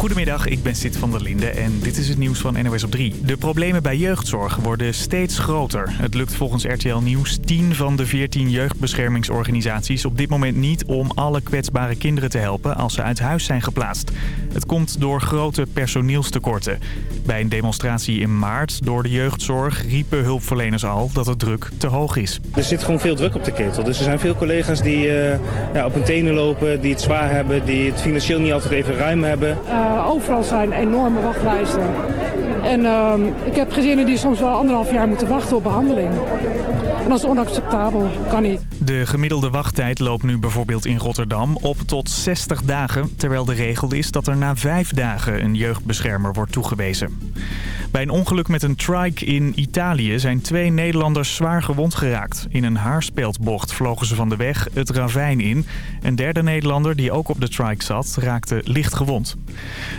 Goedemiddag, ik ben Sid van der Linde en dit is het nieuws van NOS op 3. De problemen bij jeugdzorg worden steeds groter. Het lukt volgens RTL Nieuws 10 van de 14 jeugdbeschermingsorganisaties op dit moment niet om alle kwetsbare kinderen te helpen als ze uit huis zijn geplaatst. Het komt door grote personeelstekorten. Bij een demonstratie in maart door de jeugdzorg riepen hulpverleners al dat de druk te hoog is. Er zit gewoon veel druk op de ketel. Dus er zijn veel collega's die uh, ja, op hun tenen lopen, die het zwaar hebben, die het financieel niet altijd even ruim hebben. Uh, overal zijn enorme wachtlijsten. En uh, ik heb gezinnen die soms wel anderhalf jaar moeten wachten op behandeling. En dat is onacceptabel, kan niet. De gemiddelde wachttijd loopt nu bijvoorbeeld in Rotterdam op tot 60 dagen... terwijl de regel is dat er na vijf dagen een jeugdbeschermer wordt toegewezen. Bij een ongeluk met een trike in Italië zijn twee Nederlanders zwaar gewond geraakt. In een haarspeldbocht vlogen ze van de weg het ravijn in. Een derde Nederlander die ook op de trike zat raakte licht gewond.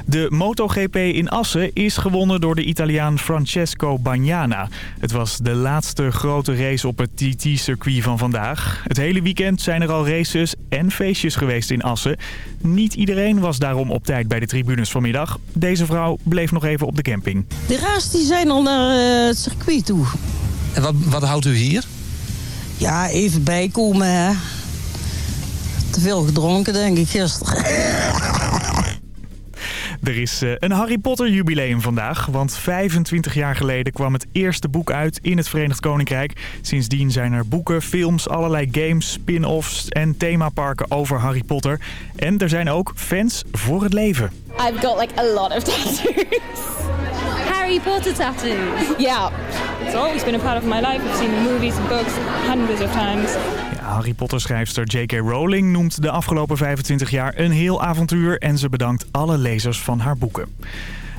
De MotoGP in Assen is gewonnen door de Italiaan Francesco Bagnana. Het was de laatste grote race op het TT-circuit van vandaag. Het hele weekend zijn er al races en feestjes geweest in Assen. Niet iedereen was daarom op tijd bij de tribunes vanmiddag. Deze vrouw bleef nog even op de camping. Raas die zijn al naar uh, het circuit toe. En wat, wat houdt u hier? Ja, even bijkomen hè. Te veel gedronken denk ik gisteren. Er is een Harry Potter jubileum vandaag, want 25 jaar geleden kwam het eerste boek uit in het Verenigd Koninkrijk. Sindsdien zijn er boeken, films, allerlei games, spin-offs en themaparken over Harry Potter. En er zijn ook fans voor het leven. I've got like a lot of tattoos. Harry Potter tattoos? Yeah. It's always been a part of my life. I've seen the movies and books hundreds of times. Harry Potter-schrijfster J.K. Rowling noemt de afgelopen 25 jaar een heel avontuur... en ze bedankt alle lezers van haar boeken.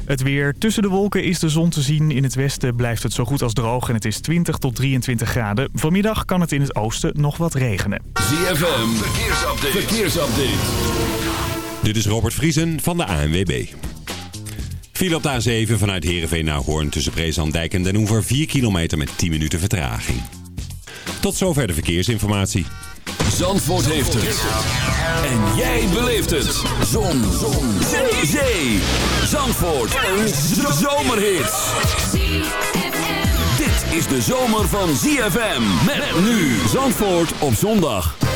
Het weer tussen de wolken is de zon te zien. In het westen blijft het zo goed als droog en het is 20 tot 23 graden. Vanmiddag kan het in het oosten nog wat regenen. ZFM, verkeersupdate. verkeersupdate. Dit is Robert Vriesen van de ANWB. Viel op de A7 vanuit Heerenveen naar Hoorn tussen Breeslanddijk en Den Hoever 4 kilometer met 10 minuten vertraging. Tot zover de verkeersinformatie. Zandvoort heeft het. En jij beleeft het. Zon. Zon. Zee. Zee. Zandvoort. Een zomerhit. Dit is de zomer van ZFM. Met nu Zandvoort op zondag.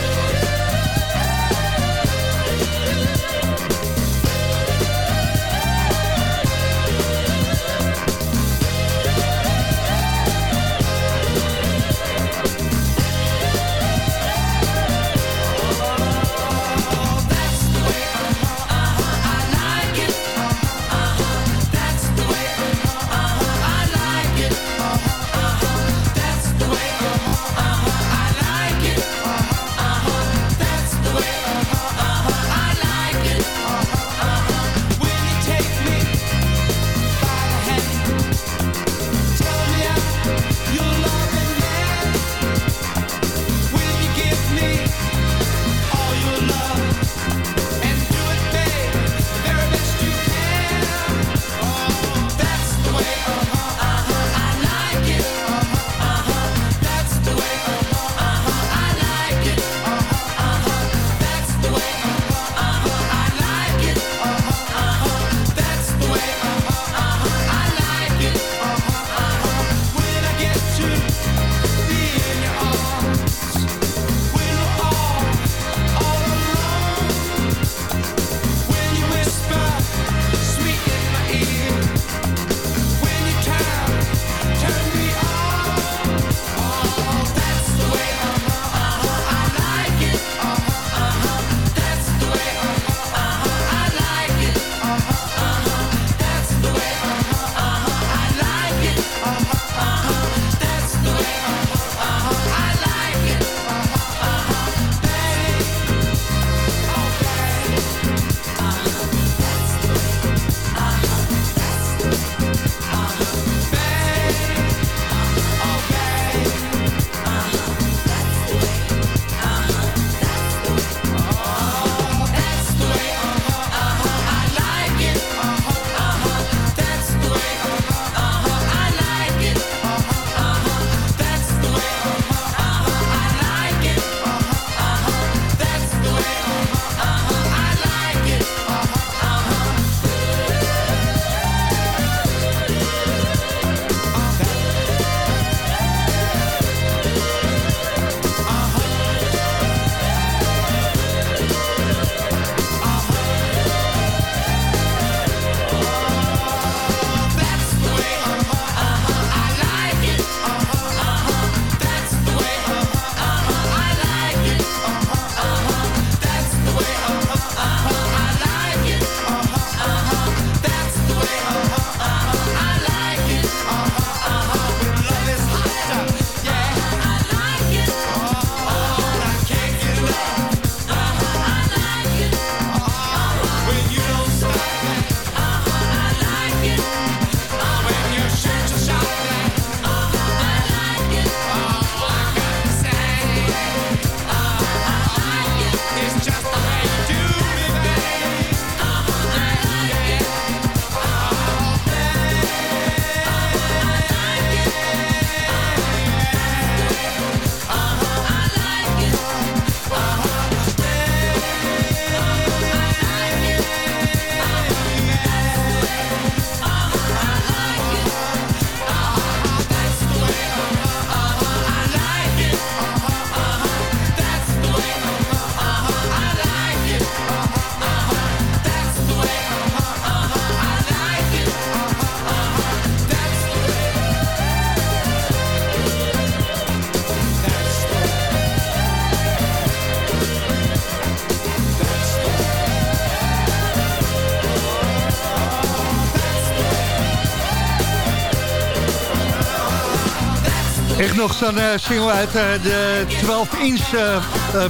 Nog zo'n uh, single uit uh, de 12-inch uh,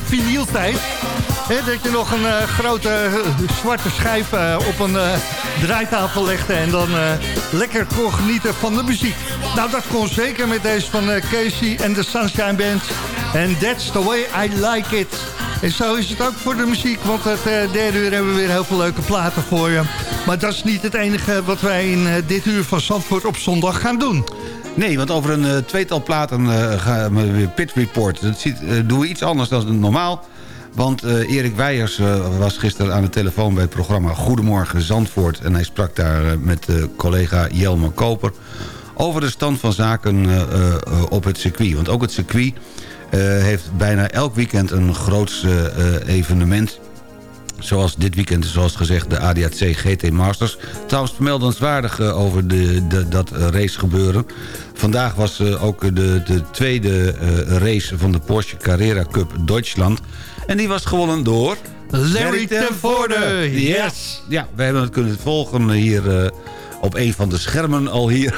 vinyltijd. dat je nog een grote zwarte schijf op een draaitafel legde... en dan lekker kon genieten van de muziek. Nou, dat kon zeker met deze van Casey en de Sunshine Band. En that's the way I like it. En zo is het ook voor de muziek, want het derde uur hebben we weer heel veel leuke platen voor je. Maar dat is niet het enige wat wij in dit uur van Zandvoort op zondag gaan doen. Nee, want over een uh, tweetal platen uh, gaan we weer Pit Report. Dat ziet, uh, doen we iets anders dan normaal. Want Erik Weijers was gisteren aan de telefoon bij het programma Goedemorgen Zandvoort. En hij sprak daar met collega Jelmer Koper over de stand van zaken op het circuit. Want ook het circuit heeft bijna elk weekend een groots evenement Zoals dit weekend, zoals gezegd, de ADAC GT Masters. Trouwens, vermeldenswaardig uh, over de, de, dat race gebeuren. Vandaag was uh, ook de, de tweede uh, race van de Porsche Carrera Cup Duitsland. En die was gewonnen door... Larry ten Voorde. Yes! Ja, we hebben het kunnen volgen hier op een van de schermen al hier.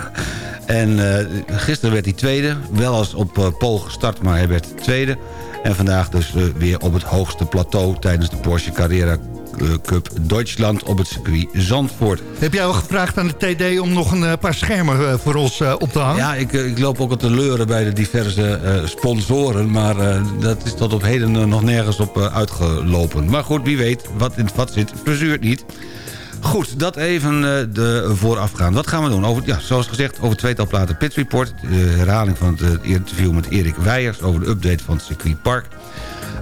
en gisteren werd hij tweede. Wel als op pol gestart, maar hij werd tweede. En vandaag dus eh, weer op het hoogste plateau tijdens de Porsche Carrera eh, Cup Duitsland op het circuit Zandvoort. Heb jij al gevraagd aan de TD om nog een paar schermen voor ons op te hangen? Ja, ik, ik loop ook al te leuren bij de diverse sponsoren. Maar dat is tot op heden nog nergens op uitgelopen. Maar goed, wie weet, wat in het vat zit, verzuurt niet. Goed, dat even uh, de voorafgaan. Wat gaan we doen? Over, ja, zoals gezegd, over tweetal platen Pit Report. De herhaling van het uh, interview met Erik Weijers... over de update van het circuitpark.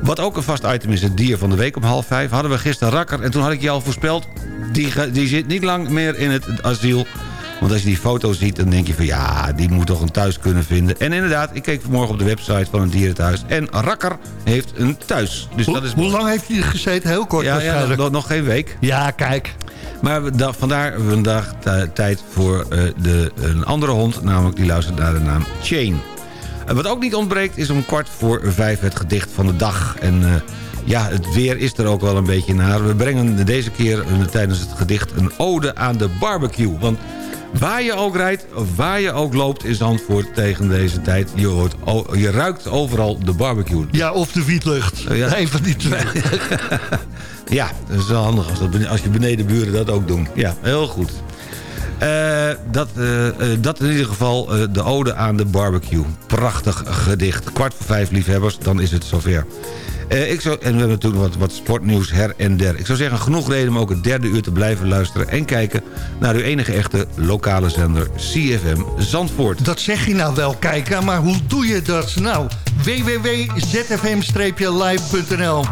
Wat ook een vast item is, het dier van de week om half vijf... hadden we gisteren Rakker. En toen had ik je al voorspeld... die, die zit niet lang meer in het asiel... Want als je die foto ziet, dan denk je van ja, die moet toch een thuis kunnen vinden. En inderdaad, ik keek vanmorgen op de website van een dierenthuis. En Rakker heeft een thuis. Dus Hoe, dat is... Hoe lang heeft hij gezeten? Heel kort ja, ja nog, nog, geen week. Ja, kijk. Maar vandaar vandaag tijd voor uh, de, een andere hond. Namelijk die luistert naar de naam Chain. En wat ook niet ontbreekt is om kwart voor vijf het gedicht van de dag. En uh, ja, het weer is er ook wel een beetje naar. We brengen deze keer tijdens het gedicht een ode aan de barbecue. Want Waar je ook rijdt, waar je ook loopt in Zandvoort tegen deze tijd... je, hoort, je ruikt overal de barbecue. Ja, of de wietlucht. Ja. Een van die twee. ja, dat is wel handig als, dat, als je benedenburen dat ook doen. Ja, heel goed. Uh, dat, uh, uh, dat in ieder geval de ode aan de barbecue. Prachtig gedicht. Kwart voor vijf liefhebbers, dan is het zover. Uh, ik zou, en we hebben natuurlijk wat, wat sportnieuws her en der. Ik zou zeggen, genoeg reden om ook het derde uur te blijven luisteren... en kijken naar uw enige echte lokale zender CFM Zandvoort. Dat zeg je nou wel, kijken, maar hoe doe je dat nou? www.zfm-live.nl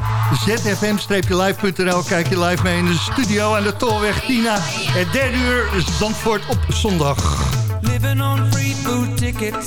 zfm-live.nl Kijk je live mee in de studio aan de Tolweg Tina. Het derde uur Zandvoort op zondag. Living on free food tickets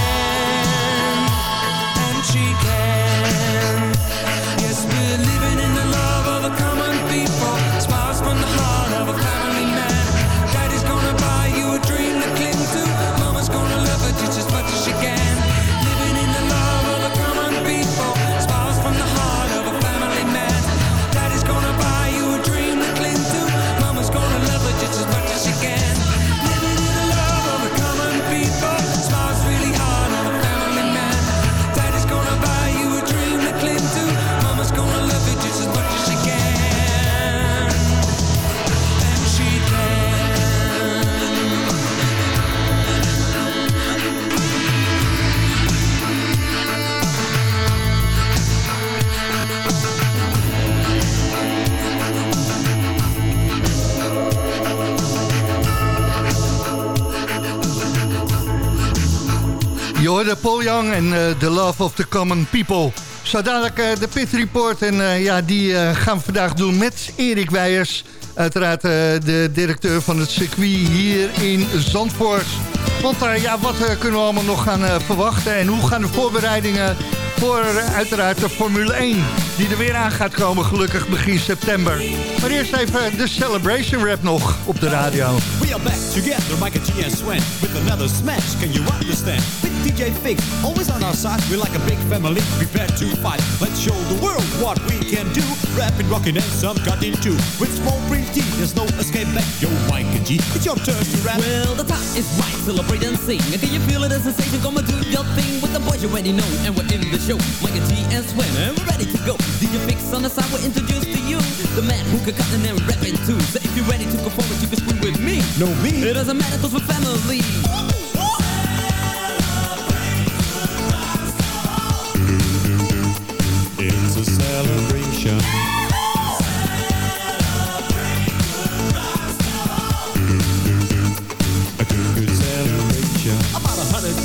Hoorde Paul Young en eh, The Love of the Common People. Zo dadelijk eh, de Pit Report. En eh, ja, die gaan we vandaag doen met Erik Weijers. Uiteraard de directeur van het circuit hier in Zandvoort. Want ja, wat kunnen we allemaal nog gaan verwachten? En hoe gaan de voorbereidingen voor uiteraard de Formule 1... die er weer aan gaat komen, gelukkig begin september. Maar eerst even de Celebration Rap nog op de radio. We are back together, Micah G and Swen, with another smash. Can you understand? With DJ Fix, always on our side. We're like a big family, prepared to fight. Let's show the world what we can do. Rapping, rocking, and some cutting too. With small print T, there's no escape back. Yo, Micah G, it's your turn to rap. Well, the time is right, celebrate and sing. Can you feel it, a sensation? Come and do your thing with the boys you already know. And we're in the show, Micah G and Swen, and we're ready to go. DJ Fix on the side, we're introduced to you. The man who can cut and then rap in two So if you're ready to perform it, you can scream with me. No, me. It doesn't matter, cause we're family. It's a celebration.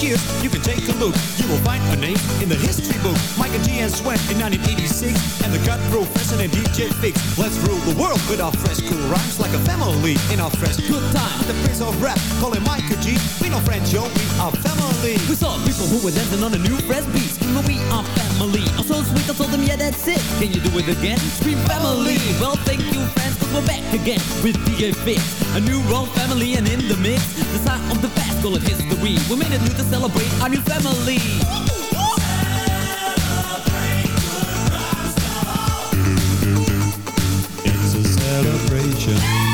Years, you can take a look. You will find a name in the history book. Micah G and Swen in 1986, and the cut professor and DJ Fix. Let's rule the world with our fresh, cool rhymes like a family in our fresh good time. The prince of rap, call him Micah G. We no friends, yo, we are family. We saw people who were dancing on a new fresh beats. Screaming, we are family. I'm so sweet, I told them, yeah, that's it. Can you do it again? Scream family. Well, thank you, friends, cause we're back again with DJ Fix. A new wrong family and in the mix. The sign of the past, call it history. We made it new to celebrate our new family. It's a celebration.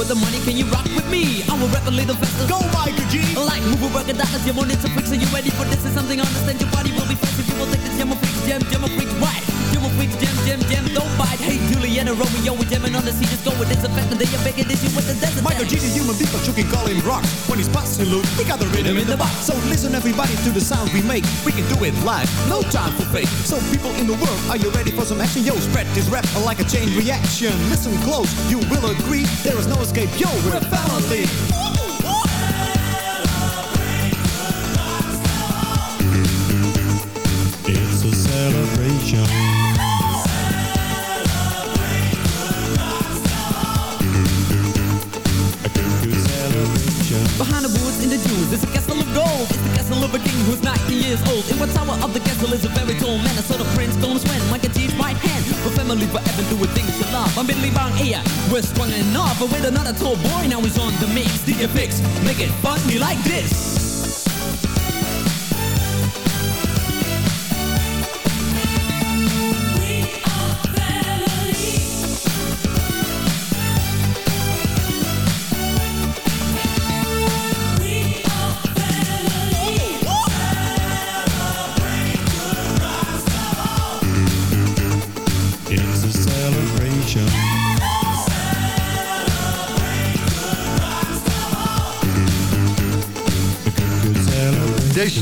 With the money, can you rock with me? I will rap a little faster. Go, Micah G! Like move a record dollars, you want it to fix. Are you ready for this? Is something understand your body will be if you will take this jam freak jam, jam freak right. Jam freak jam, jam, jam, don't bite. Hey, Juliet and Romeo, we jamming on the sea, just go with this effect, and then you're begging this you with the desert. Michael G, the human beat, but you can call him rock. When he's passing loop, he got the rhythm in the box. So listen everybody to the sound we make. We can do it live, no time for fake. So people in the world, are you ready for some action? Yo, spread this rap like a chain reaction. Listen close, you will agree. There is no escape, yo, we're a family. It's a celebration. The the there's a castle of gold. It's the castle of a king who's 90 years old. In one tower of the castle is a very tall man. I saw the prince him Sven, like a G's right hand. For family forever doing things you love. I'm Billy Bang here, we're strong enough. But with another tall boy, now he's on the mix. DJ Fix, make it funny like this.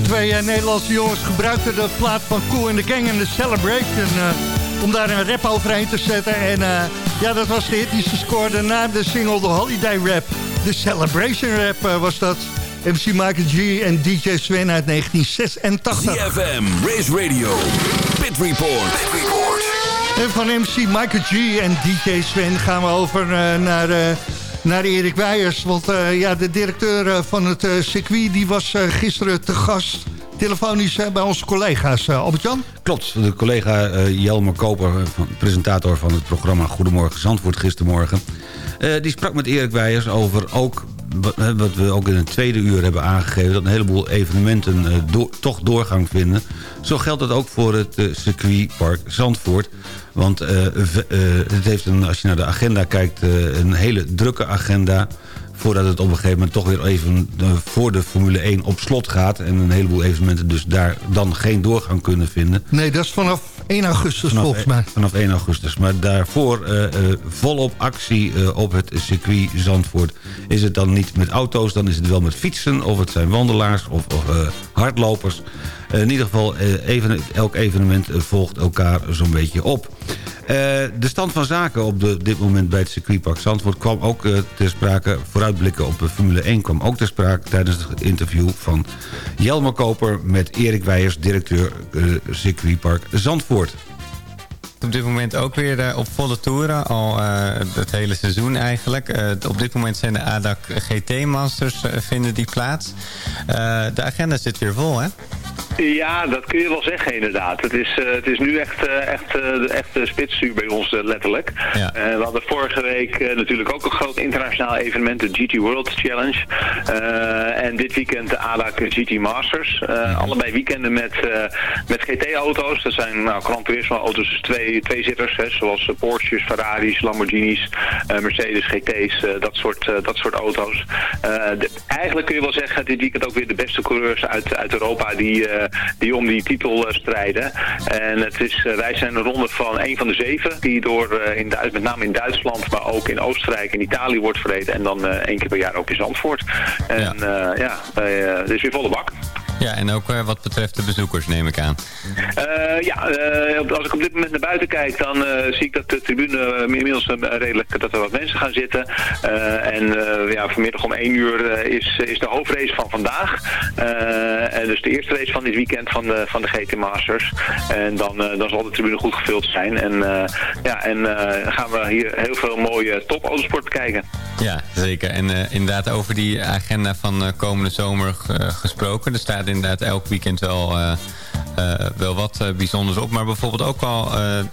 Twee eh, Nederlandse jongens gebruikten de plaat van Cool in the Gang en de Celebration... eh, om daar een rap overheen te zetten. En eh, ja, dat was de hit die ze scoorden na de single The Holiday Rap. De Celebration Rap was dat. MC Michael G en DJ Sven uit 1986. ZFM, Race Radio, Pit Report. En van MC Michael G en DJ Sven gaan we over naar, naar Erik Weijers. Want eh, ja, de directeur eh, van het eh, circuit die was gisteren te gast... telefonisch bij onze collega's. Albert-Jan? Klopt, de collega Jelmer Koper, presentator van het programma Goedemorgen Zandvoort gistermorgen... die sprak met Erik Weijers over ook wat, we ook in het tweede uur hebben aangegeven... dat een heleboel evenementen eh, toch doorgang vinden. Zo geldt dat ook voor het eh, circuitpark Zandvoort. Want eh, het heeft een, als je naar de agenda kijkt, een hele drukke agenda voordat het op een gegeven moment toch weer even voor de Formule 1 op slot gaat... en een heleboel evenementen dus daar dan geen doorgang kunnen vinden. Nee, dat is vanaf 1 augustus Vanaf, volgens mij. Vanaf 1 augustus. Maar daarvoor eh, eh, volop actie eh, op het circuit Zandvoort. Is het dan niet met auto's, dan is het wel met fietsen... of het zijn wandelaars of, of hardlopers. In ieder geval, even, elk evenement volgt elkaar zo'n beetje op. Eh, de stand van zaken op de, dit moment bij het circuitpark Zandvoort... kwam ook eh, ter sprake, vooruitblikken op de Formule 1... kwam ook ter sprake tijdens het interview van Jelmer Koper... met Erik Weijers, directeur eh, circuitpark Zandvoort. Op dit moment ook weer op volle toeren, al het hele seizoen eigenlijk. Op dit moment zijn de ADAC GT Masters vinden die plaats. De agenda zit weer vol, hè? Ja, dat kun je wel zeggen inderdaad. Het is, eh, het is nu echt, eh, echt, eh, echt uh, spitsuur bij ons letterlijk. Ja. We hadden vorige week natuurlijk ook een groot internationaal evenement, de GT World Challenge. En dit weekend de ADAC GT Masters. Allebei weekenden met, met GT-auto's. Dat zijn nou, Gran Turismo auto's, dus twee, twee zitters, hè, zoals Porsches, Ferraris, Lamborghinis, Mercedes GT's, dat, soort, dat soort auto's. De- eigenlijk kun je wel zeggen, dit weekend ook weer de beste coureurs uit, uit Europa die, die om die titel eh, strijden. En het is, eh, wij zijn een ronde van een van de zeven die door eh, in Duits, met name in Duitsland, maar ook in Oostenrijk en Italië wordt verreden. En dan één keer per jaar ook in Zandvoort. En ja, het is weer volle bak. Ja, en ook eh, wat betreft de bezoekers neem ik aan. Eh, ja, eh, als ik op dit moment naar buiten kijk, dan zie ik dat de tribune inmiddels redelijk, dat er wat mensen gaan zitten. En ja, vanmiddag om 1 uur is, is de hoofdrace van vandaag. En dus de eerste race van dit weekend van de, van de GT Masters. En dan, dan zal de tribune goed gevuld zijn. En, ja, en gaan we hier heel veel mooie topautosport bekijken. Ja, zeker. En inderdaad over die agenda van komende zomer gesproken. Er staat inderdaad elk weekend wel, eh, wel wat eh, bijzonders op. Maar bijvoorbeeld ook al eh, eh,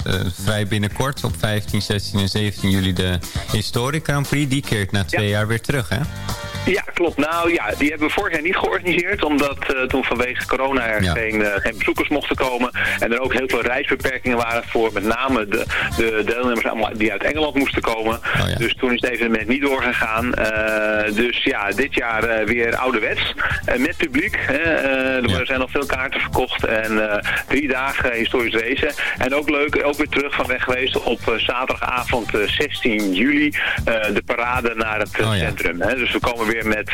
vrij binnenkort op 15, 16 en 17 juli de Historic Grand Prix. Die keert na twee jaar weer terug, hè? Ja, klopt. Nou ja, die hebben we vorig jaar niet georganiseerd. Omdat eh, toen vanwege corona er Ja. geen, eh, geen bezoekers mochten komen. En er ook heel veel reisbeperkingen waren voor met name de, de deelnemers die uit Engeland moesten komen. Dus toen is het evenement niet doorgegaan. Eh, dus ja, dit jaar eh, weer ouderwets. Eh, met publiek. Hè. Er zijn al veel kaarten verkocht. En eh, drie dagen historisch racen. En ook leuk, ook weer terug van weg geweest op eh, zaterdagavond eh, 16 juli. eh, de parade naar het eh, centrum. Hè. Dus we komen weer met,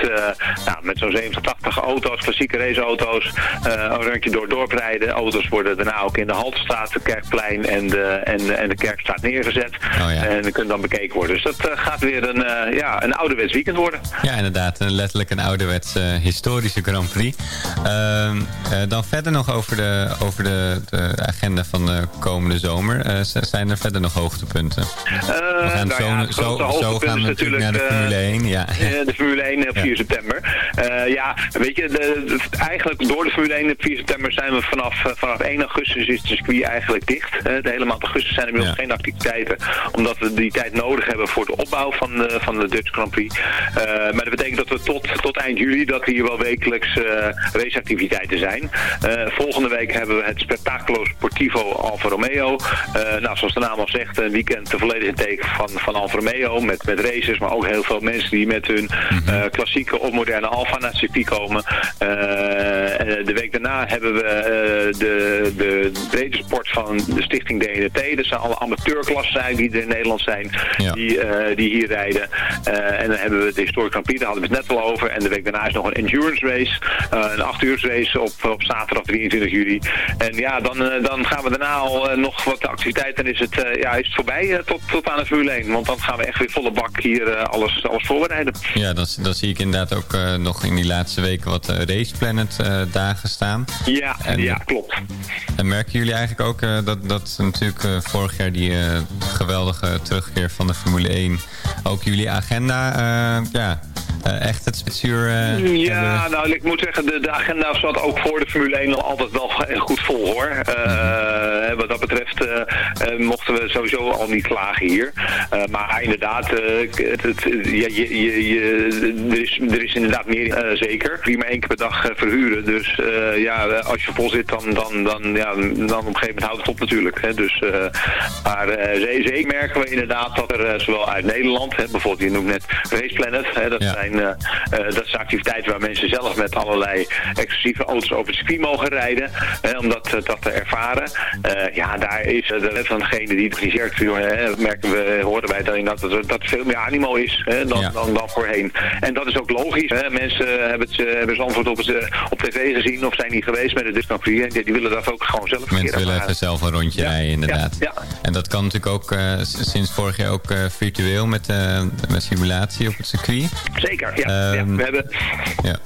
nou, met zo'n 70, 80 auto's, klassieke raceauto's. een rondje door dorp rijden. Auto's worden daarna ook in de Haltestraat, de Kerkplein en de, en, en de Kerkstraat neergezet. En die kunnen dan bekeken worden. Dus dat gaat weer een, ja, een ouderwets weekend worden. Ja, inderdaad. Letterlijk een ouderwets historische Grand Prix. Eh, dan verder nog over de, over de, de agenda van de komende zomer. Eh, zijn er verder nog hoogtepunten? we gaan nou zo, ja, het zo, grootste zo hoogtepunt gaan we natuurlijk naar de Formule eh, 1. Ja. Eh, de Formule 1 op 4 september. Eh, ja, weet je, de, de- eigenlijk door de Formule 1 op 4 september zijn we vanaf, eh, vanaf 1 augustus is het circuit eigenlijk dicht. Eh, de hele maand augustus zijn er inmiddels geen activiteiten. Omdat we die tijd nodig hebben voor de opbouw van de, van de Dutch Grand Prix. Eh, maar dat betekent dat we tot, tot eind juli dat hier wel wekelijks eh, raceactiviteiten zijn. Eh, volgende week hebben we het Spectaculo Sportivo Alfa Romeo. Eh, nou, zoals de naam al zegt, een weekend te volledig in teken van, van Alfa Romeo. Met, met races, maar ook heel veel mensen die met hun eh, klassieke of moderne Alfa naar het circuit komen. En de week daarna hebben we de, de brede sport van de stichting DNT. Dat zijn alle amateurklassen die er in Nederland zijn, die, die hier rijden. en dan hebben we de Historic Grand Prix, daar hadden we het net al over. En de week daarna is nog een endurance race, een 8 uur race op, op zaterdag 23 juli. En ja, dan, dan gaan we daarna al nog wat activiteiten en is het, ja, is het voorbij tot, tot aan de Formule 1. Want dan gaan we echt weer volle bak hier alles, alles voorbereiden. Ja, dan, dan zie ik inderdaad ook nog in die laatste weken wat Race Planet dagen staan. Ja, ja klopt. En merken jullie eigenlijk ook dat, dat natuurlijk vorig jaar die geweldige terugkeer van de Formule 1 ook jullie agenda ja, echt het spitsuur uh, Ja, nou ik moet zeggen, de, de agenda zat ook voor de Formule 1 al altijd wel goed vol hoor. Uh, Wat dat betreft mochten we sowieso al niet klagen hier. maar inderdaad, het, het, ja, je, je, je, er, is, er is inderdaad meer zeker. Vier maar één keer per dag verhuren. Dus ja, als je vol zit, dan, dan, dan, ja, dan op een gegeven moment houdt het op natuurlijk. Hè. Dus, maar zeker merken we inderdaad dat er zowel uit Nederland, hè, bijvoorbeeld je noemt net Race Planet, hè, dat ja. zijn uh, dat is activiteiten waar mensen zelf met allerlei exclusieve auto's over het circuit mogen rijden. om dat, dat te ervaren. ja, daar is de wet van degene die het organiseert. merken we, horen wij daarin dat, dat, dat veel meer animo is hè, dan, dan, dan voorheen. En dat is ook logisch. Hè. Mensen hebben het, hebben ze antwoord op, het, op tv gezien of zijn niet geweest met de Disneyland Prix. Die, die willen dat ook gewoon zelf Mensen willen even zelf een rondje rijden, inderdaad. Ja, En dat kan natuurlijk ook uh, sinds vorig jaar ook uh, virtueel met, uh, met simulatie op het circuit. Zeker ja. Um, ja. We hebben... Ja.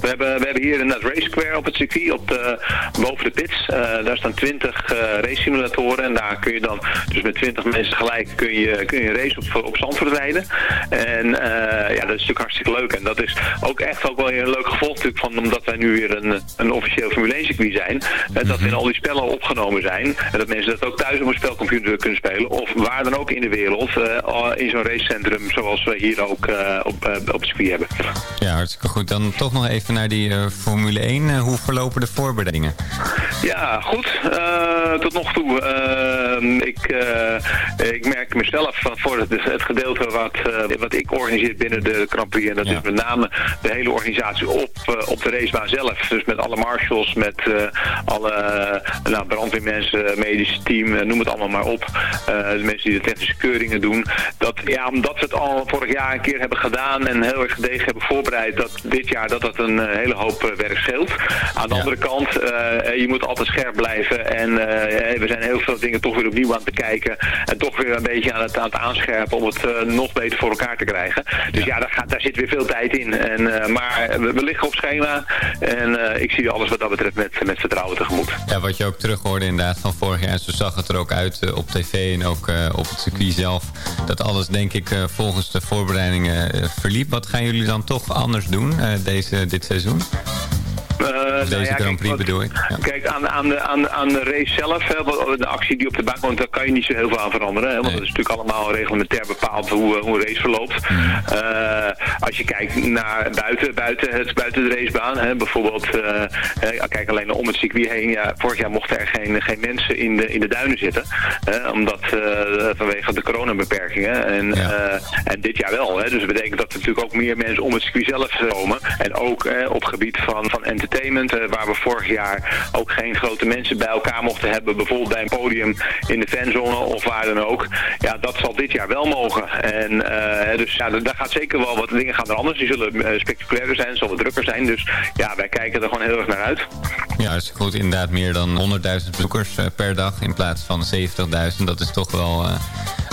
We hebben, we hebben hier een Race Square op het circuit, op de, boven de pits. Uh, daar staan 20 uh, race simulatoren en daar kun je dan dus met 20 mensen gelijk kun je, kun je een race op, op Zandvoort rijden. En uh, ja, dat is natuurlijk hartstikke leuk. En dat is ook echt ook wel een leuk gevolg natuurlijk van, omdat wij nu weer een, een officieel Formule 1 circuit zijn. En dat we in al die spellen opgenomen zijn. En dat mensen dat ook thuis op een spelcomputer kunnen spelen. Of waar dan ook in de wereld, in zo'n racecentrum zoals we hier ook op, op het circuit hebben. Ja, hartstikke goed. Dan toch nog even naar die uh, Formule 1. Uh, hoe verlopen de voorbereidingen? Ja, goed. Uh, tot nog toe. Ik, ik merk mezelf van voor het, het gedeelte wat, wat ik organiseer binnen de Grand Prix. En dat is met name de hele organisatie op, op de racebaan zelf. Dus met alle marshals, met alle nou, brandweermensen, medisch team, noem het allemaal maar op. de mensen die de technische keuringen doen. Dat, ja, omdat we het al vorig jaar een keer hebben gedaan en heel erg gedegen hebben voorbereid. Dat dit jaar dat dat een eh, hele hoop eh, werk scheelt. Aan de andere kant, eh, je moet altijd scherp blijven. En we zijn heel veel dingen toch weer opnieuw aan het bekijken. En toch weer een beetje aan het, aan het aanscherpen om het nog beter voor elkaar te krijgen. Dus ja, daar, gaat, daar zit weer veel tijd in. En, maar we, we, liggen op schema. En ik zie alles wat dat betreft met, met vertrouwen tegemoet. Ja, wat je ook terug hoorde inderdaad van vorig jaar. Zo zag het er ook uit op tv en ook op het circuit zelf. Dat alles denk ik volgens de voorbereidingen verliep. Wat gaan jullie dan toch anders doen deze, dit seizoen? Uh, Deze nou ja, Grand Prix kijk, bedoel ik. Ja. Kijk, aan, aan, de, aan, aan de race zelf, hè, de actie die op de baan komt, daar kan je niet zo heel veel aan veranderen. Hè, want nee. dat is natuurlijk allemaal reglementair bepaald hoe, hoe een race verloopt. Mm. Uh, als je kijkt naar buiten, buiten, het, buiten de racebaan, hè, bijvoorbeeld, uh, kijk alleen om het circuit heen. Ja, vorig jaar mochten er geen, geen mensen in de, in de duinen zitten. omdat vanwege de coronabeperkingen. En, ja. en dit jaar wel. Hè, dus dat betekent dat er natuurlijk ook meer mensen om het circuit zelf komen. En ook op gebied van, van entertainment, uh, waar we vorig jaar ook geen grote mensen bij elkaar mochten hebben, bijvoorbeeld bij een podium in de fanzone of waar dan ook. Ja, dat zal dit jaar wel mogen. En uh, dus ja, daar gaat zeker wel wat dingen gaan er anders. Die zullen uh, spectaculairder zijn, zullen drukker zijn. Dus ja, wij kijken er gewoon heel erg naar uit. Ja, het is goed inderdaad meer dan 100.000 bezoekers per dag in plaats van 70.000. Dat is toch wel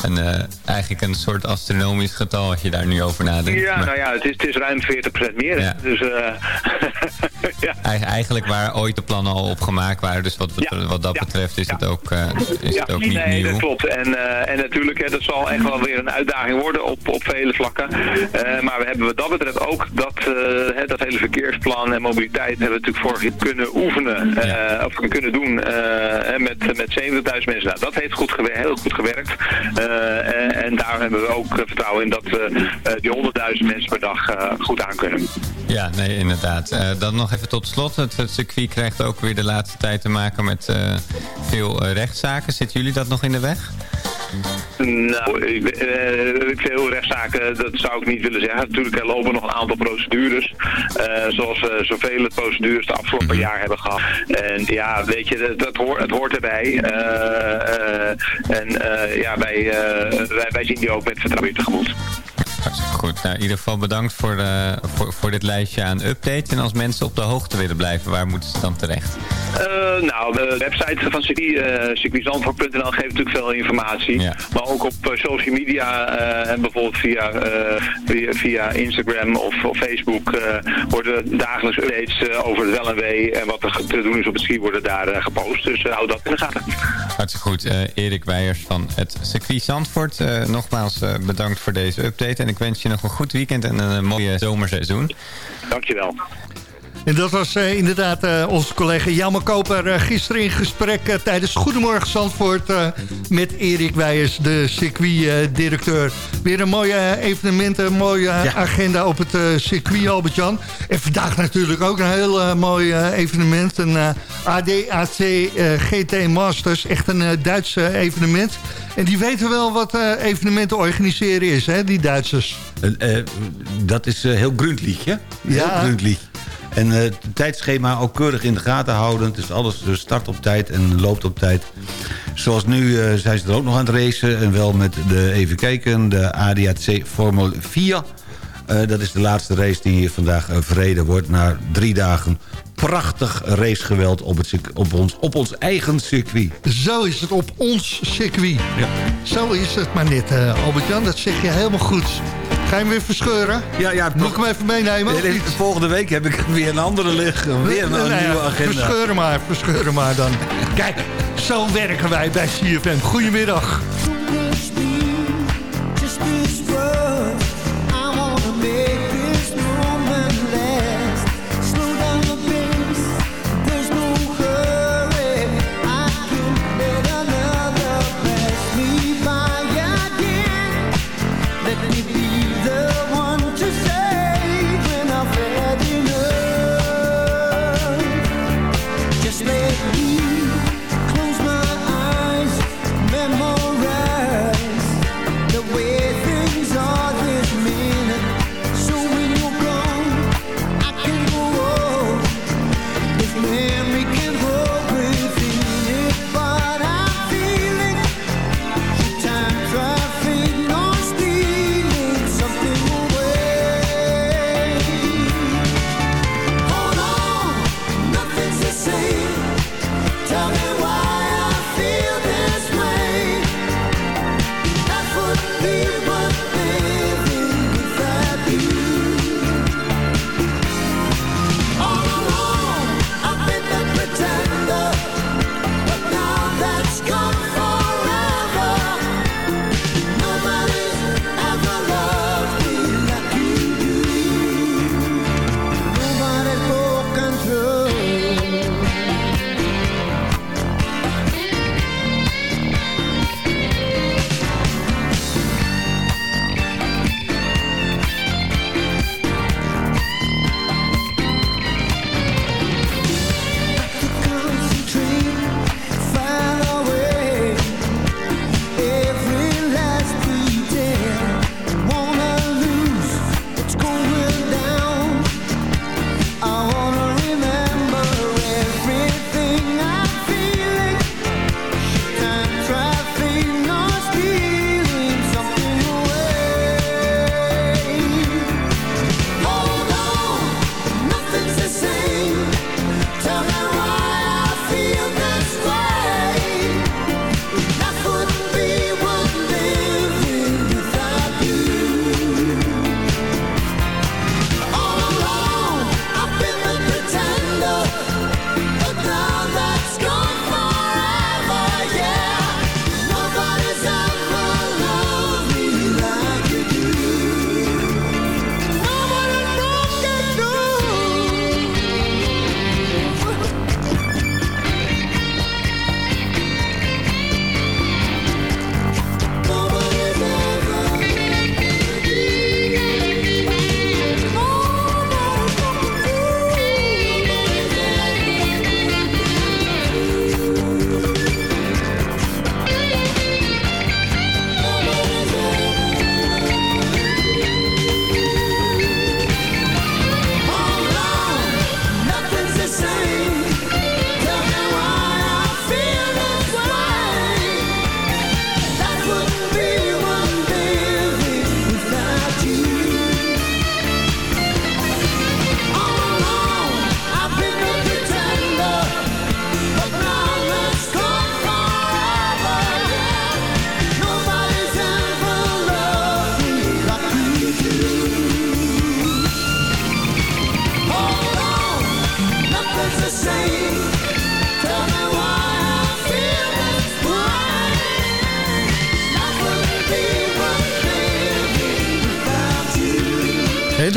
een, eigenlijk een soort astronomisch getal als je daar nu over nadenkt. Ja, maar... nou ja, het is, het is ruim 40% meer. Ja. Dus ja. Eigenlijk waar ooit de plannen al op gemaakt waren. Dus wat, ja. wat dat betreft is het ook, uh, is het ook niet nee, nieuw. dat klopt. En, uh, en natuurlijk, hè, dat zal echt wel weer een uitdaging worden op, op vele vlakken. Uh, maar we hebben wat dat betreft ook dat, hè, dat hele verkeersplan en mobiliteit hebben we natuurlijk vorig jaar kunnen oefenen. Of kunnen doen met, met 70.000 mensen. Nou, dat heeft goed heel goed gewerkt. En, en, daar hebben we ook vertrouwen in dat we die 100.000 mensen per dag goed aan kunnen. Ja, nee, inderdaad. dan nog even tot slot. Het, het, circuit krijgt ook weer de laatste tijd te maken met uh, veel uh, rechtszaken. Zitten jullie dat nog in de weg? Nou, ik, eh, ik veel rechtszaken, dat zou ik niet willen zeggen. Natuurlijk er lopen nog een aantal procedures, eh, zoals we zoveel procedures de afgelopen jaar hebben gehad. En ja, weet je, dat, dat hoort, het hoort erbij. Eh, eh, en eh, ja, wij, eh, wij, wij zien die ook met vertrouwen tegemoet. Hartstikke goed. Nou, in ieder geval bedankt voor, eh, voor, voor dit lijstje aan updates. En als mensen op de hoogte willen blijven, waar moeten ze dan terecht? Eh, nou, de website van eh, circuitzandvoort.nl geeft natuurlijk veel informatie. Maar ook op social media en bijvoorbeeld via, via, via Instagram of, of Facebook worden dagelijks updates over het wel en wee en wat er te doen is op het ski worden daar gepost. Dus hou dat in de gaten. Hartstikke goed. Erik Weijers van het circuit Zandvoort. nogmaals bedankt voor deze update. En ik wens je nog een goed weekend en een, mooie zomerseizoen. Dankjewel. En dat was eh, inderdaad eh, onze collega Jelme Koper eh, gisteren in gesprek tijdens Goedemorgen Zandvoort met Erik Weijers, de circuitdirecteur. Weer een mooie evenement, een mooie agenda op het circuit, Albert-Jan. En vandaag natuurlijk ook een heel mooi evenement, een ADAC GT Masters, echt een Duits eh, evenement. En die weten wel wat evenementen organiseren is, hè, die Duitsers. Dat is heel? Heel Ja. Grundlich. En eh, het tijdschema ook keurig in de gaten houden. Het is alles dus start op tijd en loopt op tijd. Zoals nu eh, zijn ze er ook nog aan het racen. En wel met de, even kijken, de ADAC Formule 4. Eh, dat is de laatste race die vandaag eh, verreden wordt. Na drie dagen prachtig racegeweld op, het, op, ons, op ons eigen circuit. Zo is het op ons circuit. Zo is het maar net, eh, Albert-Jan. Dat zeg je helemaal goed. Ga je hem weer verscheuren? Ja, ja. Moet ik hem even meenemen? Volgende week heb ik weer een andere liggen. Weer een, Nee, nee, nieuwe ja, agenda. Verscheuren maar, verscheuren maar dan. Kijk, zo werken wij bij CFM. Goedemiddag. Just this rough. I wanna make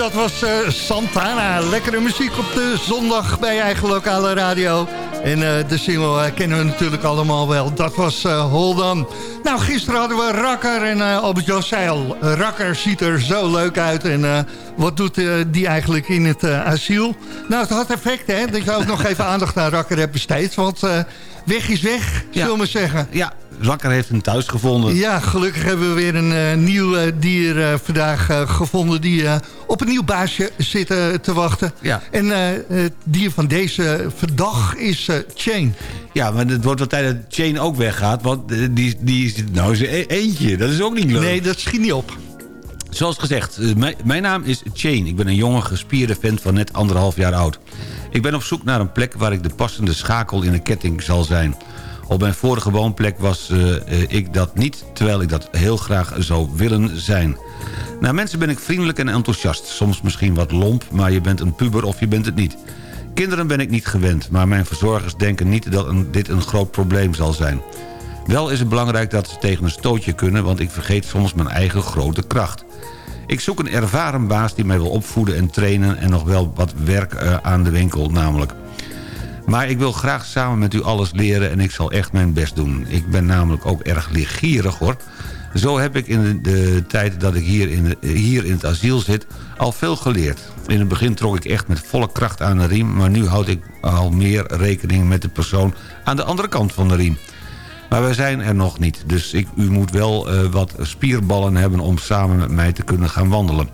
dat was eh, Santana. Lekkere muziek op de zondag bij je eigen lokale radio. En eh, de single eh, kennen we natuurlijk allemaal wel. Dat was Hold On. Nou, gisteren hadden we Rakker en Albert-Jan zei al... Rakker ziet er zo leuk uit. En wat doet die eigenlijk in het asiel? Nou, het had effect, hè? Dat je ook nog even aandacht naar Rakker hebt besteed. Want weg is weg, zullen we zeggen. Ja, Rakker heeft een thuis gevonden. Ja, gelukkig hebben we weer een uh, nieuw uh, dier uh, vandaag gevonden... die op een nieuw baasje zit te wachten. Ja. En het dier van deze verdag is Chain. Ja, maar het wordt wel tijd dat Chain ook weggaat. Want die, die is nou e eentje. Dat is ook niet leuk. Nee, dat schiet niet op. Zoals gezegd, mijn, mijn naam is Chain. Ik ben een jonge, gespierde vent van net anderhalf jaar oud. Ik ben op zoek naar een plek waar ik de passende schakel in de ketting zal zijn... Op mijn vorige woonplek was uh, ik dat niet, terwijl ik dat heel graag zou willen zijn. Naar mensen ben ik vriendelijk en enthousiast. Soms misschien wat lomp, maar je bent een puber of je bent het niet. Kinderen ben ik niet gewend, maar mijn verzorgers denken niet dat dit een groot probleem zal zijn. Wel is het belangrijk dat ze tegen een stootje kunnen... want ik vergeet soms mijn eigen grote kracht. Ik zoek een ervaren baas die mij wil opvoeden en trainen... en nog wel wat werk uh, aan de winkel namelijk. Maar ik wil graag samen met u alles leren en ik zal echt mijn best doen. Ik ben namelijk ook erg leergierig hoor. Zo heb ik in de, tijd dat ik hier in, hier in het asiel zit al veel geleerd. In het begin trok ik echt met volle kracht aan de riem... maar nu houd ik al meer rekening met de persoon aan de andere kant van de riem. Maar we zijn er nog niet, dus ik, u moet wel uh, wat spierballen hebben... om samen met mij te kunnen gaan wandelen.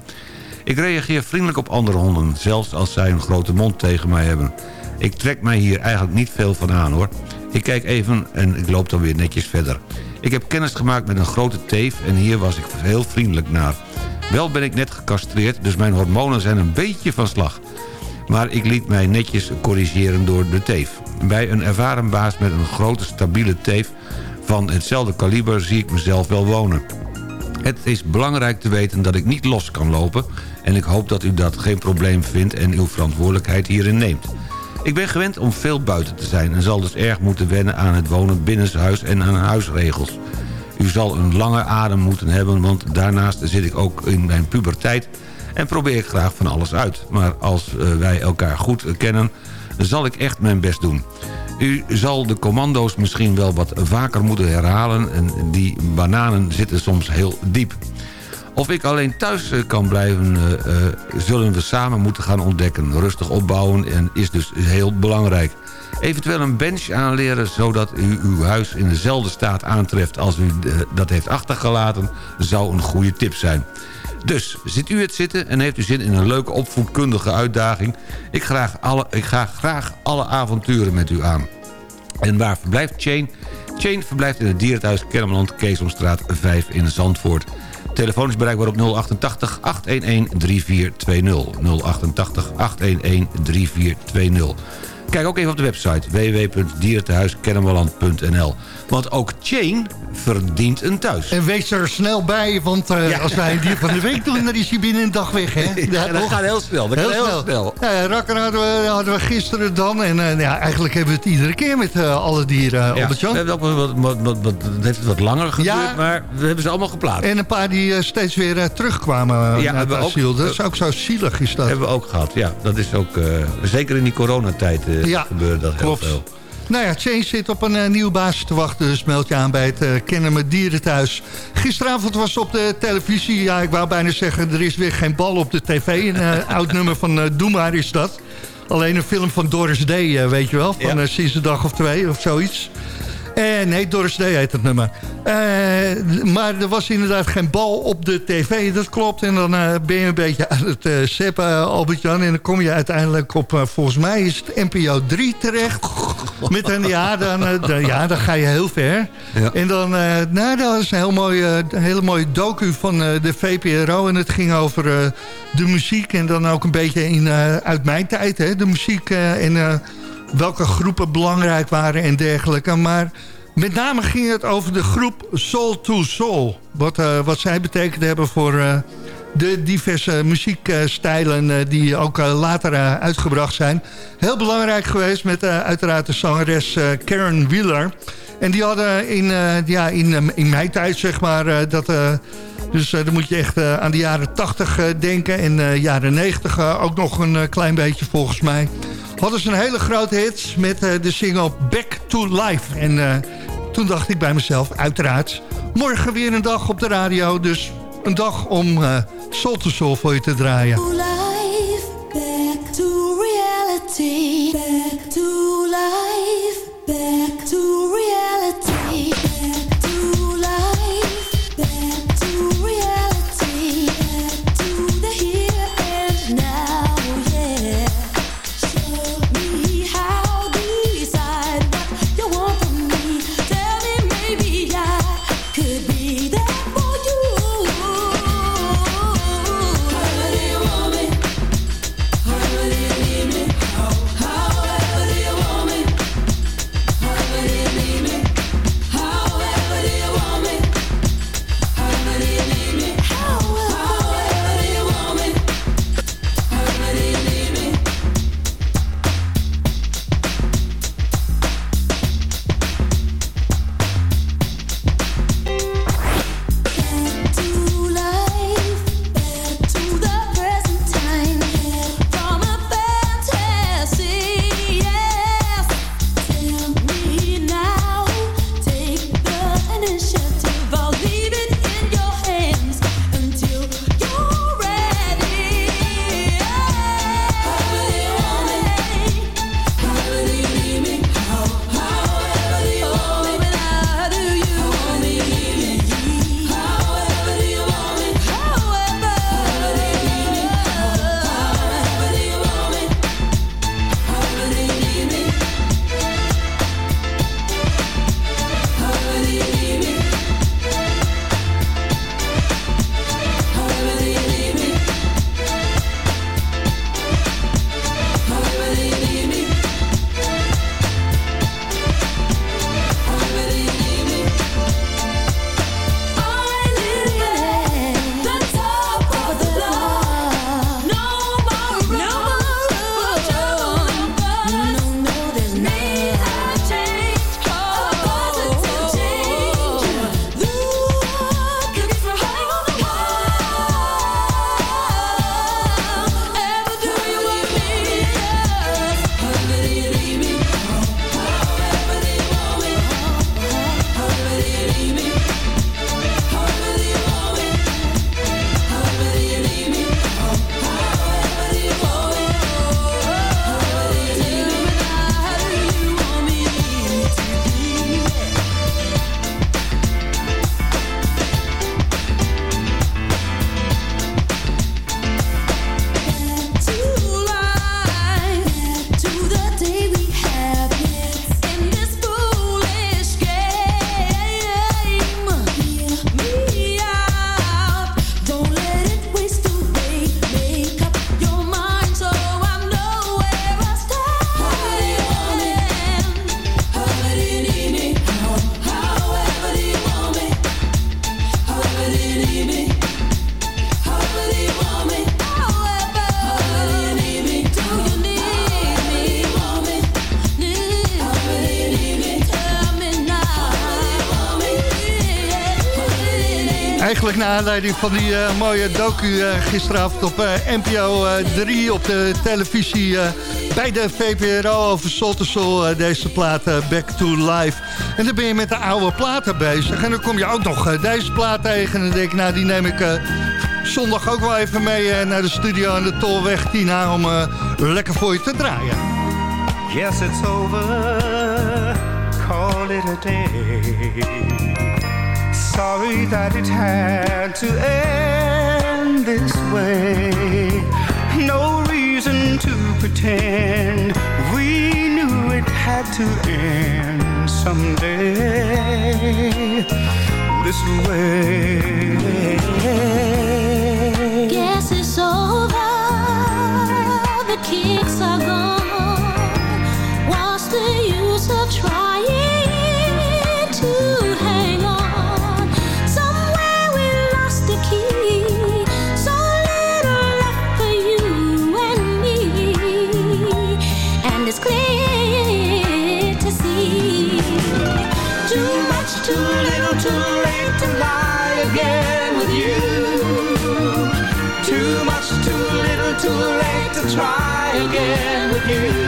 Ik reageer vriendelijk op andere honden, zelfs als zij een grote mond tegen mij hebben. Ik trek mij hier eigenlijk niet veel van aan hoor. Ik kijk even en ik loop dan weer netjes verder. Ik heb kennis gemaakt met een grote teef en hier was ik heel vriendelijk naar. Wel ben ik net gecastreerd, dus mijn hormonen zijn een beetje van slag. Maar ik liet mij netjes corrigeren door de teef. Bij een ervaren baas met een grote stabiele teef van hetzelfde kaliber zie ik mezelf wel wonen. Het is belangrijk te weten dat ik niet los kan lopen... en ik hoop dat u dat geen probleem vindt en uw verantwoordelijkheid hierin neemt. Ik ben gewend om veel buiten te zijn... en zal dus erg moeten wennen aan het wonen binnenshuis en aan huisregels. U zal een lange adem moeten hebben... want daarnaast zit ik ook in mijn puberteit... en probeer ik graag van alles uit. Maar als uh, wij elkaar goed kennen... zal ik echt mijn best doen. U zal de commando's misschien wel wat vaker moeten herhalen... en die bananen zitten soms heel diep. Of ik alleen thuis eh, kan blijven, uh, uh, zullen we samen moeten gaan ontdekken. Rustig opbouwen en is dus heel belangrijk. Eventueel een bench aanleren, zodat u uw huis in dezelfde staat aantreft... als u dat heeft achtergelaten, zou een goede tip zijn. Dus, zit u het zitten en heeft u zin in een leuke opvoedkundige uitdaging? Ik, graag alle, ik ga graag alle avonturen met u aan. En waar verblijft Chain? Chain verblijft in het dierenthuis Kermeland, Keesomstraat 5 in Zandvoort. Telefoon is bereikbaar op 088 811 3420. 088 811 3420. Kijk ook even op de website www.dierentehuiskennemerland.nl. Want ook Chain verdient een thuis. En wees er snel bij, want uh, ja. als wij een dier van de week doen... dan is hij binnen een dag weg, hè? Ja, ja dat gaat heel snel. Dat heel, heel snel. Ja, Rakker hadden we, hadden we gisteren dan. En uh, ja, eigenlijk hebben we het iedere keer met uh, alle dieren, ja, wat, het heeft wat langer geduurd, maar we hebben ze allemaal geplaatst. En een paar die steeds weer terugkwamen ja, naar het asiel. Ook, dat is ook zo zielig, is dat. Hebben we ook gehad, ja. Dat is ook, zeker in die coronatijd gebeurde dat heel klopt. veel. Nou ja, Change zit op een uh, nieuwe basis te wachten. Dus meld je aan bij het uh, Kennen met Dierenthuis. Gisteravond was op de televisie... Ja, ik wou bijna zeggen, er is weer geen bal op de tv. Een uh, oud nummer van Doe maar is dat. Alleen een film van Doris D, weet je wel. Van ja. sinds een dag of twee of zoiets. Eh, nee, Doris Day heet het nummer. Eh, maar er was inderdaad geen bal op de tv, dat klopt. En dan uh, ben je een beetje aan het uh, seppen, Albert-Jan. En dan kom je uiteindelijk op, volgens mij is het NPO 3 terecht. Met een, ja, dan, dan, ja, dan ga je heel ver. Ja. En dan, nou, dat is een heel mooie, hele mooie docu van de VPRO. En het ging over de muziek en dan ook een beetje in, uit mijn tijd, hè, de muziek en welke groepen belangrijk waren en dergelijke. Maar met name ging het over de groep Soul to Soul. Wat, eh, wat zij betekend hebben voor eh, de diverse muziekstijlen eh, die ook later uitgebracht zijn. Heel belangrijk geweest met uiteraard de zangeres Karen Wheeler. En die hadden in, ja, in, in mijn tijd, zeg maar, dat... Dus dan moet je echt aan de jaren 80 denken en jaren 90 ook nog een klein beetje volgens mij. Hadden ze een hele grote hit met uh, de single Back to Life. En eh, toen dacht ik bij mezelf, uiteraard, morgen weer een dag op de radio. Dus een dag om uh, Soul voor je te draaien. naar aanleiding van die eh, mooie docu eh, gisteravond op eh, NPO 3 op de televisie bij de VPRO over Soltensol deze platen Back to Life. En dan ben je met de oude platen bezig en dan kom je ook nog deze plaat tegen en dan denk ik, nou die neem ik zondag ook wel even mee naar de studio aan de Tolweg Tina om lekker voor je te draaien. Yes, it's over. Call it a day. sorry that it had to end this way. No reason to pretend. We knew it had to end someday. This way. Guess it's over. The kicks are gone. What's the use of trying? You.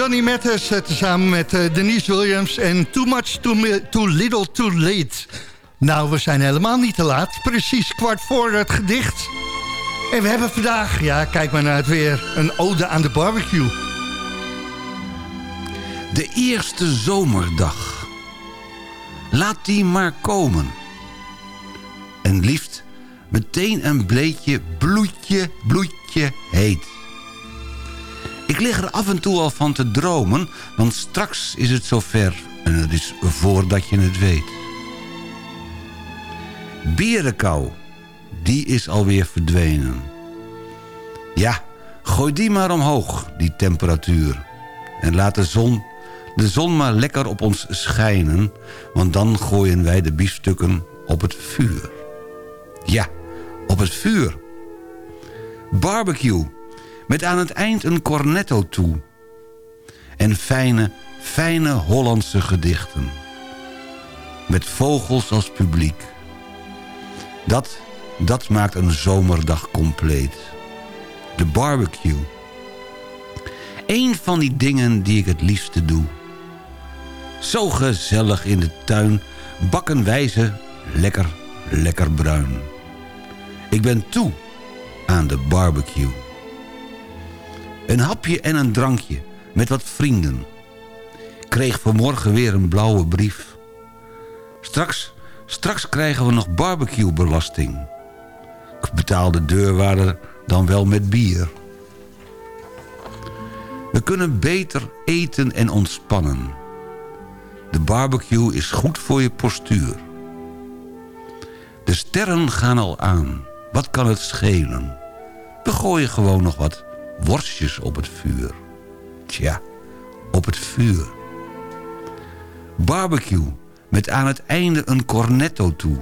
Johnny Mathis eh, tezamen met eh, Denise Williams en Too Much, too, too Little, Too Late. Nou, we zijn helemaal niet te laat. Precies kwart voor het gedicht. En we hebben vandaag, ja, kijk maar naar het weer, een ode aan de barbecue. De eerste zomerdag. Laat die maar komen. En liefst meteen een bleetje bloedje, bloedje heet. Ik lig er af en toe al van te dromen, want straks is het zover. En het is voordat je het weet. Bierenkou, die is alweer verdwenen. Ja, gooi die maar omhoog, die temperatuur. En laat de zon, de zon maar lekker op ons schijnen... want dan gooien wij de biefstukken op het vuur. Ja, op het vuur. Barbecue, met aan het eind een cornetto toe. En fijne, fijne Hollandse gedichten. Met vogels als publiek. Dat, dat maakt een zomerdag compleet. De barbecue. Eén van die dingen die ik het liefste doe. Zo gezellig in de tuin bakken wij ze lekker, lekker bruin. Ik ben toe aan de barbecue. Een hapje en een drankje met wat vrienden. Kreeg vanmorgen weer een blauwe brief. Straks, straks krijgen we nog barbecuebelasting. Ik betaal de deurwaarder dan wel met bier. We kunnen beter eten en ontspannen. De barbecue is goed voor je postuur. De sterren gaan al aan. Wat kan het schelen? We gooien gewoon nog wat worstjes op het vuur. Tja, op het vuur. Barbecue met aan het einde een cornetto toe.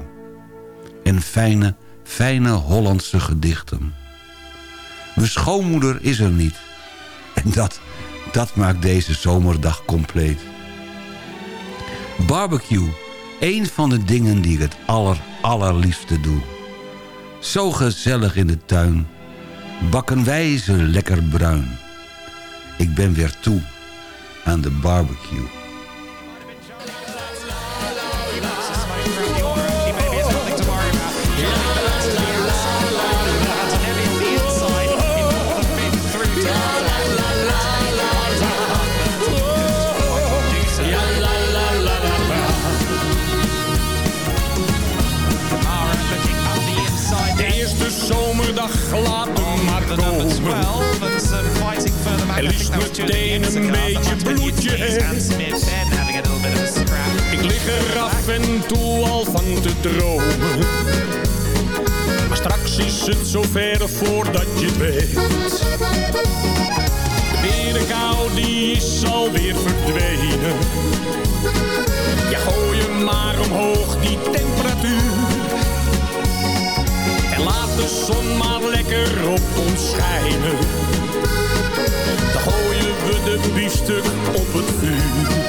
En fijne, fijne Hollandse gedichten. Mijn schoonmoeder is er niet. En dat, dat maakt deze zomerdag compleet. Barbecue, een van de dingen die ik het aller, allerliefste doe. Zo gezellig in de tuin, bakken wij ze lekker bruin. Ik ben weer toe aan de barbecue. Toe al van te dromen. Maar straks is het zover voordat je het weet. De berenkou die is alweer verdwenen. Ja, gooi maar omhoog, die temperatuur. de zon maar lekker op ons schijnen. Dan gooien we de biefstuk op het vuur.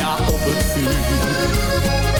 Ja, op het vuur.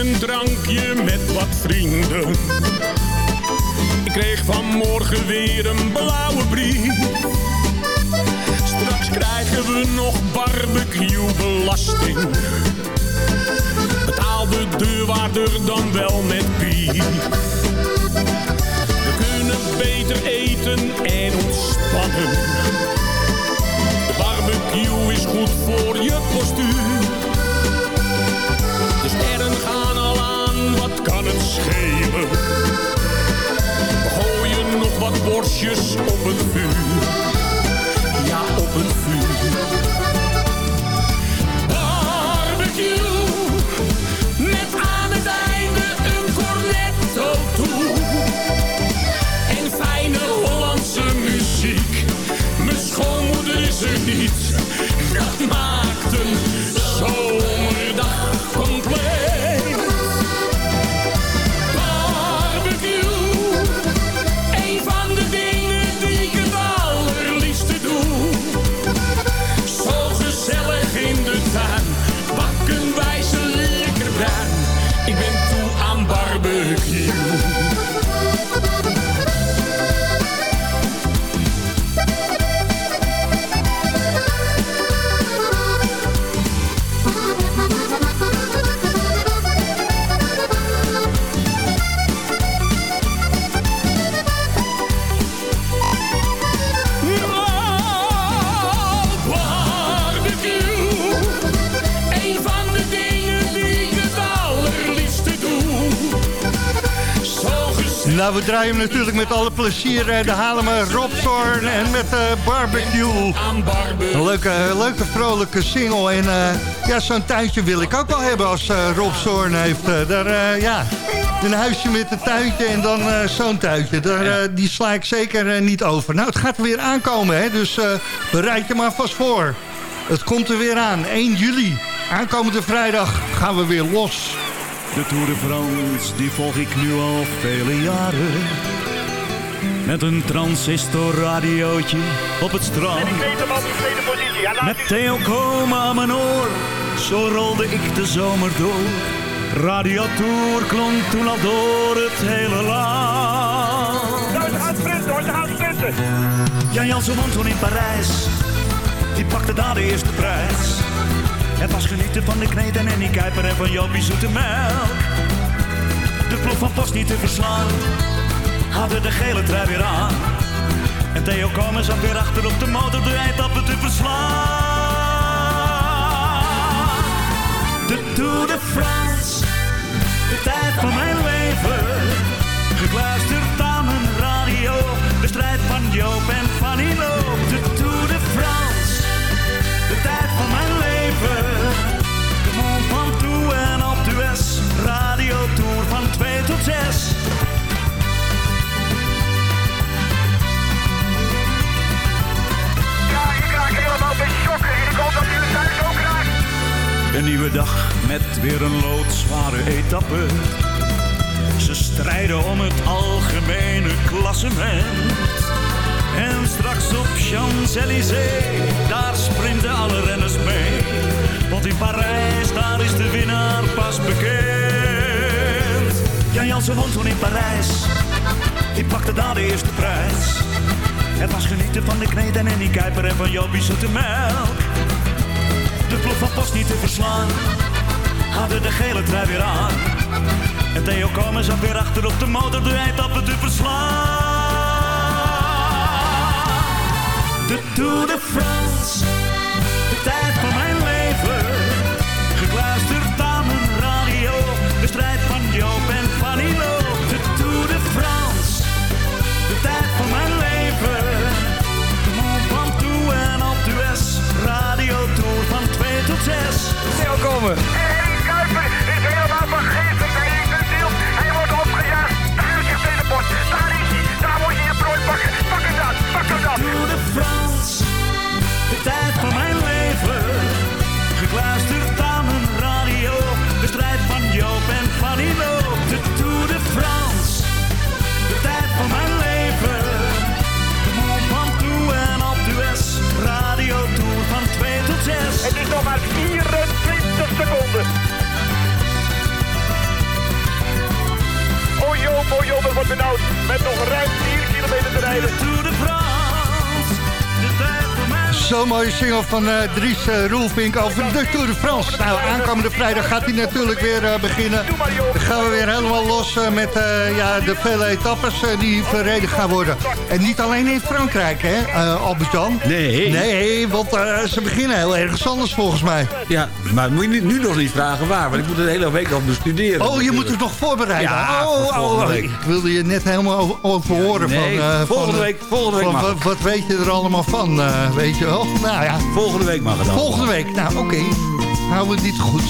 Een drankje met wat vrienden. Ik kreeg vanmorgen weer een blauwe brief. Straks krijgen we nog barbecue-belasting. Betaal de deurwaarder dan wel met bier. Borstjes op het vuur. We draaien hem natuurlijk met alle plezier. eh, De Haarlemmer Rob Zorn en met de barbecue. Een leuke, leuke vrolijke single. En eh, ja, zo'n tuintje wil ik ook wel hebben als eh, Rob Zorn heeft. eh, daar, eh, ja, een huisje met een tuintje en dan eh, zo'n tuintje. Daar, eh, die sla ik zeker eh, niet over. Nou, het gaat er weer aankomen, hè, dus eh, bereid je maar vast voor. Het komt er weer aan, 1 juli. Aankomende vrijdag gaan we weer los. De Tour de France, die volg ik nu al vele jaren. Met een transistorradiootje op het strand. Met Theo Komen aan mijn oor, zo rolde ik de zomer door. Radio Tour klonk toen al door het hele land. Nou, ze sprinten hoor, ze gaan sprinten. Jan Jansen won toen in Parijs, die pakte daar de eerste prijs. Het was genieten van de kneed en Annie Kuiper en van Jopie Zoete Melk. De ploeg van Post niet te verslaan, hadden de gele trui weer aan. En Theo Komen zat weer achter op de motor de eindappen te verslaan. De Tour de France, de tijd van mijn leven. Gekluisterd aan mijn radio, de strijd van Joop en van Ilo. Van 2 tot 6. Ja, ik raak helemaal bij shocken. Ik hoop dat u het thuis ook raakt. Een nieuwe dag met weer een loodzware etappe. Ze strijden om het algemene klassement. En straks op Champs-Élysées, daar sprinten alle renners mee. Want in Parijs, daar is de winnaar pas bekend. Jan Jansen won toen in Parijs, die pakte daar de eerste prijs. Het was genieten van de kneed en Annie Kuiper en van Jopie Zoetemelk. De ploeg van Post niet te verslaan, hadden de gele trui weer aan. En Theo Komen zat weer achter op de motor de eindappen te verslaan. Tour de France. Heel Dat wordt benauwd. Met nog ruim 4 kilometer te rijden. Zo'n mooie single van eh, Dries uh, Roelvink over de Tour de France. Nou, aankomende vrijdag gaat hij natuurlijk weer eh, beginnen. Dan gaan we weer helemaal los met ja, de vele etappes die verreden gaan worden. En niet alleen in Frankrijk, hè, Albert-Jan? Nee. Nee, want ze beginnen heel ergens anders volgens mij. Ja, maar moet je nu, nu nog niet vragen waar, want ik moet het de hele week nog bestuderen. Oh, je moet het nog voorbereiden. Ja, oh, oh, week. ik wilde je net helemaal over, over horen. Nee, van, volgende van, week- volgende week van, mag wat, wat weet je er allemaal van, weet je wel? Nou ja. Volgende week mag het al. Volgende week, nou oké. Houden we dit goed.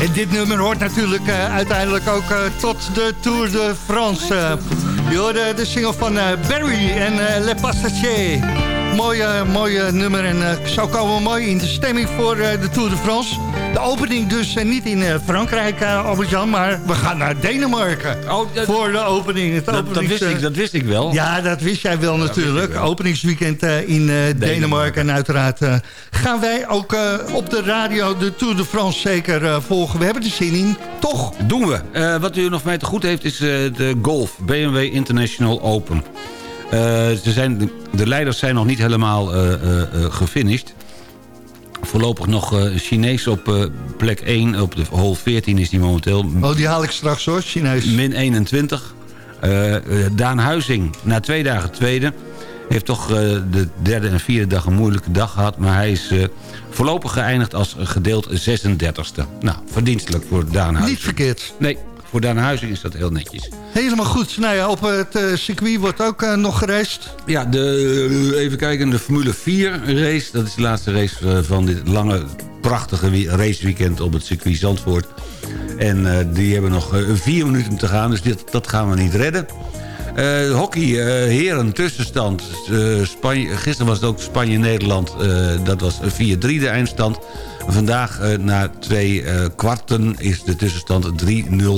En dit nummer hoort natuurlijk eh, uiteindelijk ook eh, tot de Tour de France. eh. je hoorde de single van eh, Barry en Le Passager. Mooie, mooie nummer en zo komen we mooi in de stemming voor de Tour de France. De opening dus eh, niet in eh, Frankrijk, eh Albert-Jan, maar we gaan naar Denemarken. voor de opening. Het Dat, wist ik, dat wist ik wel. ja, dat wist jij wel natuurlijk. Openingsweekend eh, in eh, Denemarken. En uiteraard eh, gaan wij ook eh, op de radio de Tour de France zeker eh, volgen. We hebben er zin in, toch? Doen we. Eh, wat u nog mij te goed heeft is eh, de Golf. BMW International Open. Eh, ze zijn, de, de leiders zijn nog niet helemaal eh, eh, eh, gefinished. Voorlopig nog eh Chinees op eh, plek 1. Op de hole 14 is die momenteel. Oh, die haal ik straks hoor, Chinees. Min 21. Eh, Daan Huizing, na twee dagen tweede... heeft toch de derde en vierde dag een moeilijke dag gehad... maar hij is voorlopig geëindigd als gedeeld 36e. Nou, verdienstelijk voor Daan Huizing. Niet verkeerd. Nee, voor Daan Huizing is dat heel netjes. Helemaal goed. Nou ja, op het eh, circuit wordt ook eh, nog geraced. Ja, de, even kijken, de Formule 4 race. Dat is de laatste race eh, van dit lange, prachtige raceweekend op het circuit Zandvoort. En eh, die hebben nog eh, vier minuten te gaan, dus dit, dat gaan we niet redden. Eh, hockey, eh, heren, tussenstand. Eh, Spanje, gisteren was het ook Spanje-Nederland. eh, dat was 4-3 de eindstand. Vandaag eh, na twee eh, kwarten is de tussenstand 3-0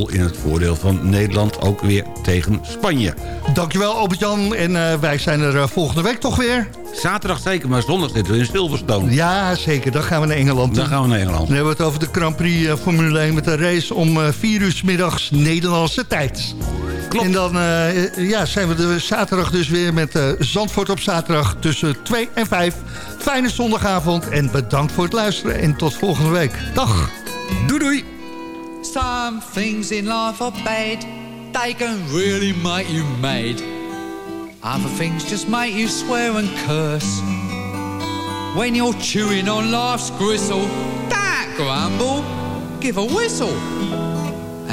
in het voordeel van Nederland. Ook weer tegen Spanje. Dankjewel Albert-Jan. En eh, wij zijn er volgende week toch weer. Zaterdag zeker, maar zondag zitten we in Silverstone. Ja, zeker. Dan gaan we naar Engeland. Dan gaan we naar Engeland. Dan hebben we het over de Grand Prix Formule 1 met een race om eh, 4 uur middags Nederlandse tijd. Klopt. En dan eh, ja, zijn we de zaterdag dus weer met eh, Zandvoort op zaterdag tussen 2 en 5. Fijne zondagavond en bedankt voor het luisteren. En tot volgende week. Dag. Doei doei. Some things in life are bad. They can really make you mad. Other things just make you swear and curse. When you're chewing on life's gristle, that grumble, give a whistle.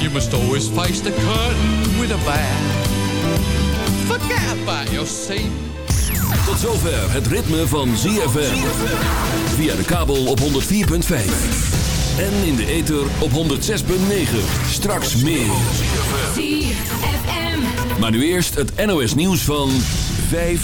You must always face the curtain with a bow. Forget about your scene. Tot zover het ritme van ZFM. Via de kabel op 104.5. En in de ether op 106.9. Straks meer. Maar nu eerst het NOS nieuws van 5